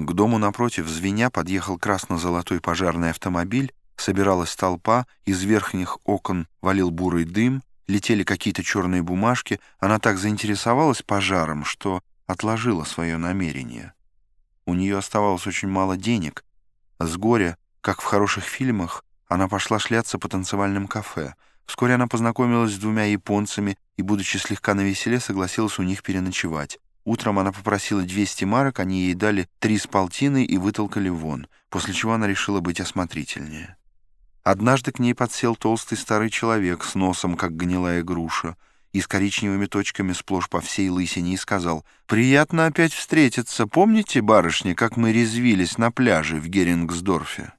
К дому напротив, звеня, подъехал красно-золотой пожарный автомобиль, собиралась толпа, из верхних окон валил бурый дым, летели какие-то черные бумажки. Она так заинтересовалась пожаром, что отложила свое намерение. У нее оставалось очень мало денег. С горя, как в хороших фильмах, она пошла шляться по танцевальным кафе. Вскоре она познакомилась с двумя японцами и, будучи слегка навеселе, согласилась у них переночевать. Утром она попросила 200 марок, они ей дали три с полтиной и вытолкали вон, после чего она решила быть осмотрительнее. Однажды к ней подсел толстый старый человек с носом, как гнилая груша, и с коричневыми точками сплошь по всей лысине, и сказал, «Приятно опять встретиться. Помните, барышня, как мы резвились на пляже в Герингсдорфе?»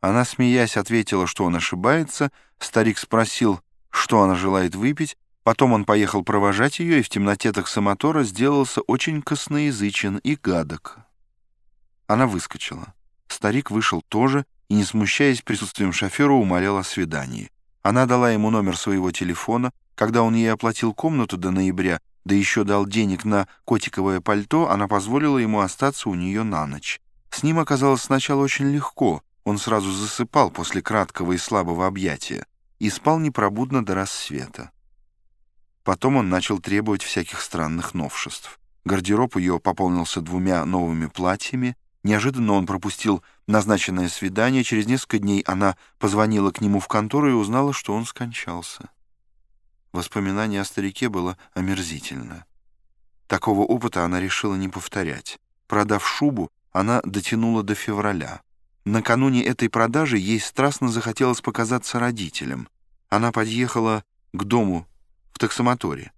Она, смеясь, ответила, что он ошибается. Старик спросил, что она желает выпить. Потом он поехал провожать ее, и в темноте таксомотора сделался очень косноязычен и гадок. Она выскочила. Старик вышел тоже и, не смущаясь присутствием шофера, умолял о свидании. Она дала ему номер своего телефона. Когда он ей оплатил комнату до ноября, да еще дал денег на котиковое пальто, она позволила ему остаться у нее на ночь. С ним оказалось сначала очень легко. Он сразу засыпал после краткого и слабого объятия и спал непробудно до рассвета. Потом он начал требовать всяких странных новшеств. Гардероб ее пополнился двумя новыми платьями. Неожиданно он пропустил назначенное свидание. Через несколько дней она позвонила к нему в контору и узнала, что он скончался. Воспоминание о старике было омерзительно. Такого опыта она решила не повторять. Продав шубу, она дотянула до февраля. Накануне этой продажи ей страстно захотелось показаться родителям. Она подъехала к дому таксомоторе.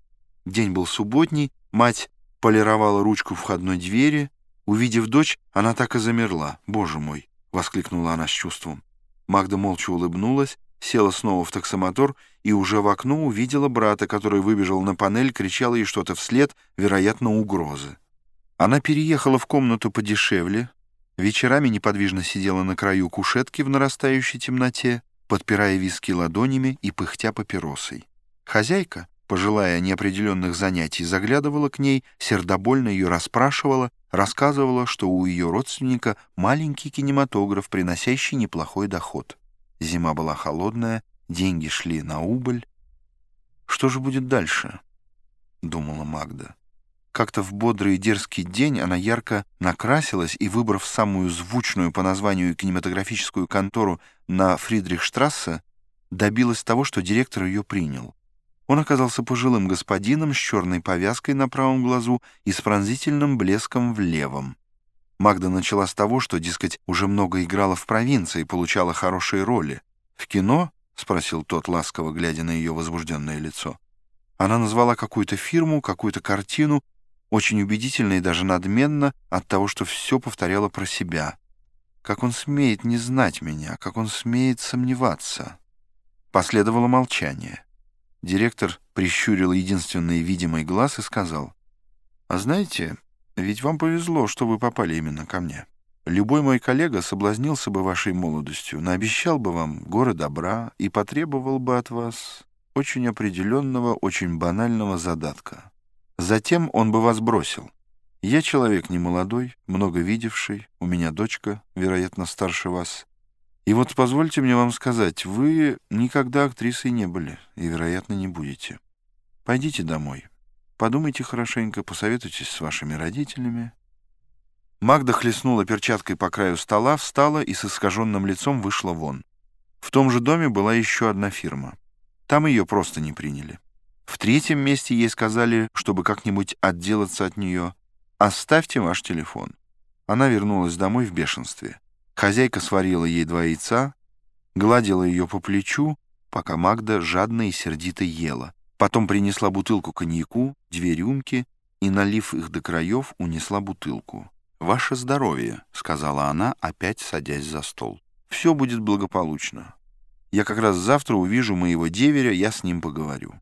День был субботний, мать полировала ручку входной двери. Увидев дочь, она так и замерла. «Боже мой!» — воскликнула она с чувством. Магда молча улыбнулась, села снова в таксомотор и уже в окно увидела брата, который выбежал на панель, кричал ей что-то вслед, вероятно, угрозы. Она переехала в комнату подешевле, вечерами неподвижно сидела на краю кушетки в нарастающей темноте, подпирая виски ладонями и пыхтя папиросой. Хозяйка, пожилая неопределенных занятий, заглядывала к ней, сердобольно ее расспрашивала, рассказывала, что у ее родственника маленький кинематограф, приносящий неплохой доход. Зима была холодная, деньги шли на убыль. «Что же будет дальше?» — думала Магда. Как-то в бодрый и дерзкий день она ярко накрасилась и, выбрав самую звучную по названию кинематографическую контору на Фридрихштрассе, добилась того, что директор ее принял. Он оказался пожилым господином с черной повязкой на правом глазу и с пронзительным блеском в левом. Магда начала с того, что, дескать, уже много играла в провинции и получала хорошие роли. «В кино?» — спросил тот, ласково глядя на ее возбужденное лицо. Она назвала какую-то фирму, какую-то картину, очень убедительно и даже надменно от того, что все повторяла про себя. Как он смеет не знать меня, как он смеет сомневаться. Последовало молчание. Директор прищурил единственный видимый глаз и сказал, «А знаете, ведь вам повезло, что вы попали именно ко мне. Любой мой коллега соблазнился бы вашей молодостью, наобещал бы вам горы добра и потребовал бы от вас очень определенного, очень банального задатка. Затем он бы вас бросил. Я человек немолодой, много видевший, у меня дочка, вероятно, старше вас». И вот позвольте мне вам сказать, вы никогда актрисой не были и, вероятно, не будете. Пойдите домой. Подумайте хорошенько, посоветуйтесь с вашими родителями. Магда хлестнула перчаткой по краю стола, встала и с искаженным лицом вышла вон. В том же доме была еще одна фирма. Там ее просто не приняли. В третьем месте ей сказали, чтобы как-нибудь отделаться от нее, «Оставьте ваш телефон». Она вернулась домой в бешенстве. Хозяйка сварила ей два яйца, гладила ее по плечу, пока Магда жадно и сердито ела. Потом принесла бутылку коньяку, две рюмки и, налив их до краев, унесла бутылку. «Ваше здоровье», — сказала она, опять садясь за стол. «Все будет благополучно. Я как раз завтра увижу моего деверя, я с ним поговорю».